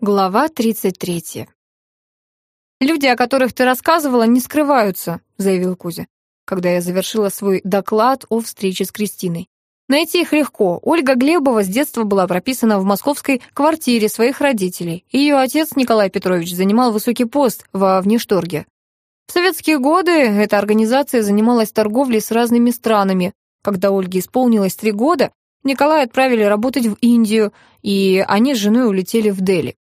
Глава 33. «Люди, о которых ты рассказывала, не скрываются», — заявил Кузя, когда я завершила свой доклад о встрече с Кристиной. Найти их легко. Ольга Глебова с детства была прописана в московской квартире своих родителей. Ее отец Николай Петрович занимал высокий пост во Внешторге. В советские годы эта организация занималась торговлей с разными странами. Когда Ольге исполнилось три года, Николая отправили работать в Индию, и они с женой улетели в Дели.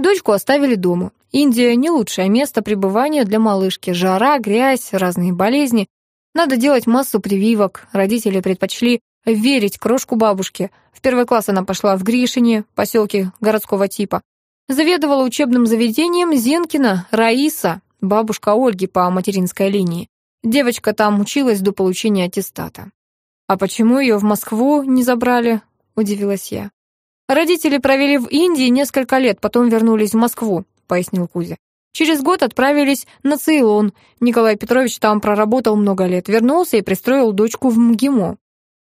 Дочку оставили дома. Индия — не лучшее место пребывания для малышки. Жара, грязь, разные болезни. Надо делать массу прививок. Родители предпочли верить крошку бабушке. В первый класс она пошла в Гришине, поселке городского типа. Заведовала учебным заведением Зенкина Раиса, бабушка Ольги по материнской линии. Девочка там училась до получения аттестата. «А почему ее в Москву не забрали?» — удивилась я. «Родители провели в Индии несколько лет, потом вернулись в Москву», — пояснил Кузя. «Через год отправились на Цейлон. Николай Петрович там проработал много лет, вернулся и пристроил дочку в МГИМО».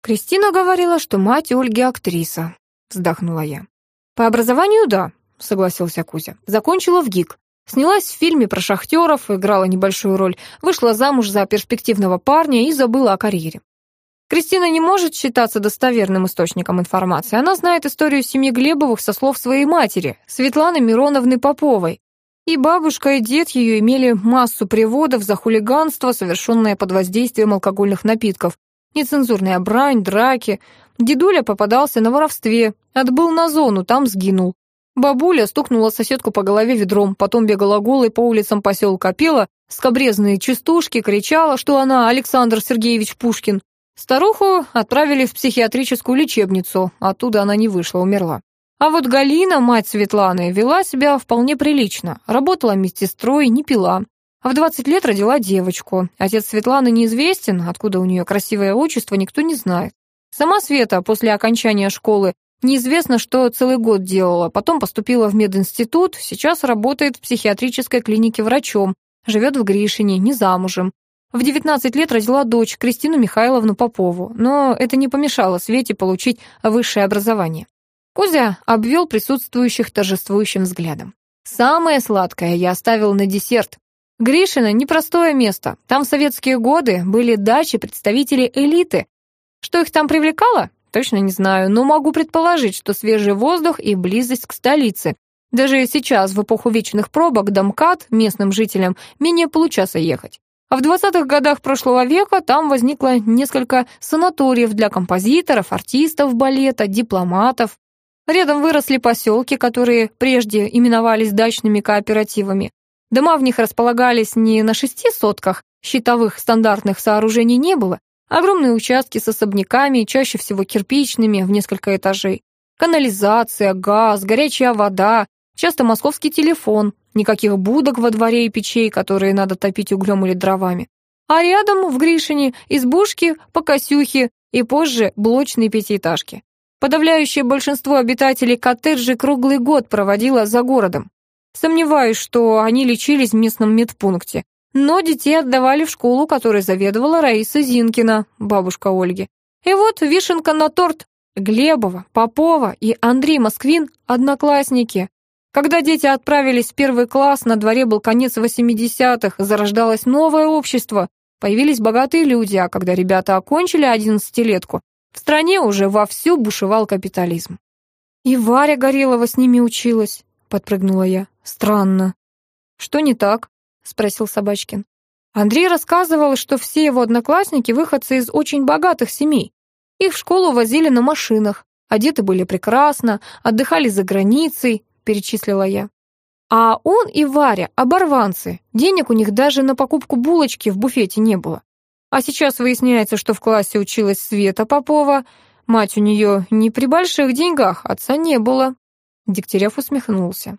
«Кристина говорила, что мать Ольги актриса», — вздохнула я. «По образованию, да», — согласился Кузя. «Закончила в ГИК. Снялась в фильме про шахтеров, играла небольшую роль, вышла замуж за перспективного парня и забыла о карьере. Кристина не может считаться достоверным источником информации. Она знает историю семьи Глебовых со слов своей матери, Светланы Мироновны Поповой. И бабушка, и дед ее имели массу приводов за хулиганство, совершенное под воздействием алкогольных напитков. Нецензурная брань, драки. Дедуля попадался на воровстве, отбыл на зону, там сгинул. Бабуля стукнула соседку по голове ведром, потом бегала голой по улицам поселка, пела скобрезные частушки, кричала, что она Александр Сергеевич Пушкин. Старуху отправили в психиатрическую лечебницу, оттуда она не вышла, умерла. А вот Галина, мать Светланы, вела себя вполне прилично, работала медсестрой, не пила. А в 20 лет родила девочку. Отец Светланы неизвестен, откуда у нее красивое отчество, никто не знает. Сама Света после окончания школы неизвестно, что целый год делала, потом поступила в мединститут, сейчас работает в психиатрической клинике врачом, живет в Гришине, не замужем. В 19 лет родила дочь, Кристину Михайловну Попову, но это не помешало Свете получить высшее образование. Кузя обвел присутствующих торжествующим взглядом. «Самое сладкое я оставил на десерт. Гришино — непростое место. Там в советские годы были дачи представителей элиты. Что их там привлекало? Точно не знаю, но могу предположить, что свежий воздух и близость к столице. Даже сейчас, в эпоху вечных пробок, до МКАД местным жителям менее получаса ехать. А в 20-х годах прошлого века там возникло несколько санаториев для композиторов, артистов балета, дипломатов. Рядом выросли поселки, которые прежде именовались дачными кооперативами. Дома в них располагались не на шести сотках, щитовых стандартных сооружений не было, огромные участки с особняками, чаще всего кирпичными, в несколько этажей. Канализация, газ, горячая вода, часто московский телефон, Никаких будок во дворе и печей, которые надо топить углем или дровами. А рядом, в Гришине, избушки, покосюхи и позже блочные пятиэтажки. Подавляющее большинство обитателей коттеджей круглый год проводило за городом. Сомневаюсь, что они лечились в местном медпункте. Но детей отдавали в школу, которой заведовала Раиса Зинкина, бабушка Ольги. И вот вишенка на торт. Глебова, Попова и Андрей Москвин – одноклассники. Когда дети отправились в первый класс, на дворе был конец 80-х, зарождалось новое общество, появились богатые люди, а когда ребята окончили одиннадцатилетку, в стране уже вовсю бушевал капитализм. «И Варя Горелова с ними училась», — подпрыгнула я. «Странно». «Что не так?» — спросил Собачкин. Андрей рассказывал, что все его одноклассники выходцы из очень богатых семей. Их в школу возили на машинах, одеты были прекрасно, отдыхали за границей, перечислила я. А он и Варя — оборванцы. Денег у них даже на покупку булочки в буфете не было. А сейчас выясняется, что в классе училась Света Попова. Мать у нее не при больших деньгах, отца не было. Дегтярев усмехнулся.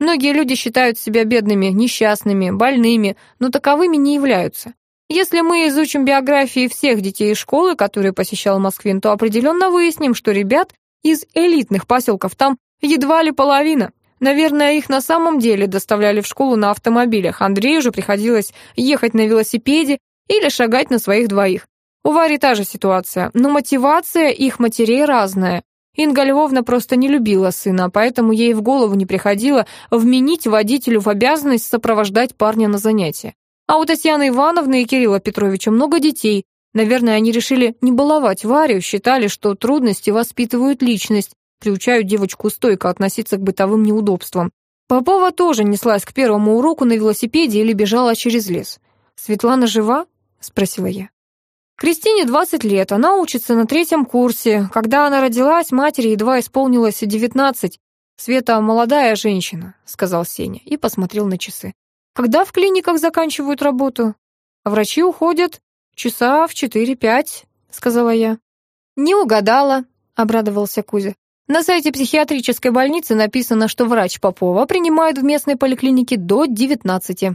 Многие люди считают себя бедными, несчастными, больными, но таковыми не являются. Если мы изучим биографии всех детей из школы, которые посещал Москвин, то определенно выясним, что ребят из элитных поселков там Едва ли половина. Наверное, их на самом деле доставляли в школу на автомобилях. Андрею же приходилось ехать на велосипеде или шагать на своих двоих. У Вари та же ситуация, но мотивация их матерей разная. Инга Львовна просто не любила сына, поэтому ей в голову не приходило вменить водителю в обязанность сопровождать парня на занятия. А у Татьяны Ивановны и Кирилла Петровича много детей. Наверное, они решили не баловать Варю, считали, что трудности воспитывают личность, приучают девочку стойко относиться к бытовым неудобствам. Попова тоже неслась к первому уроку на велосипеде или бежала через лес. «Светлана жива?» — спросила я. Кристине 20 лет, она учится на третьем курсе. Когда она родилась, матери едва исполнилось 19. Света молодая женщина, сказал Сеня и посмотрел на часы. Когда в клиниках заканчивают работу? А врачи уходят часа в 4-5, сказала я. Не угадала, обрадовался Кузя. На сайте психиатрической больницы написано, что врач Попова принимает в местной поликлинике до 19.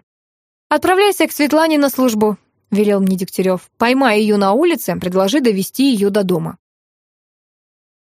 Отправляйся к Светлане на службу, велел мне Дегтярев. «Поймай ее на улице, предложи довести ее до дома».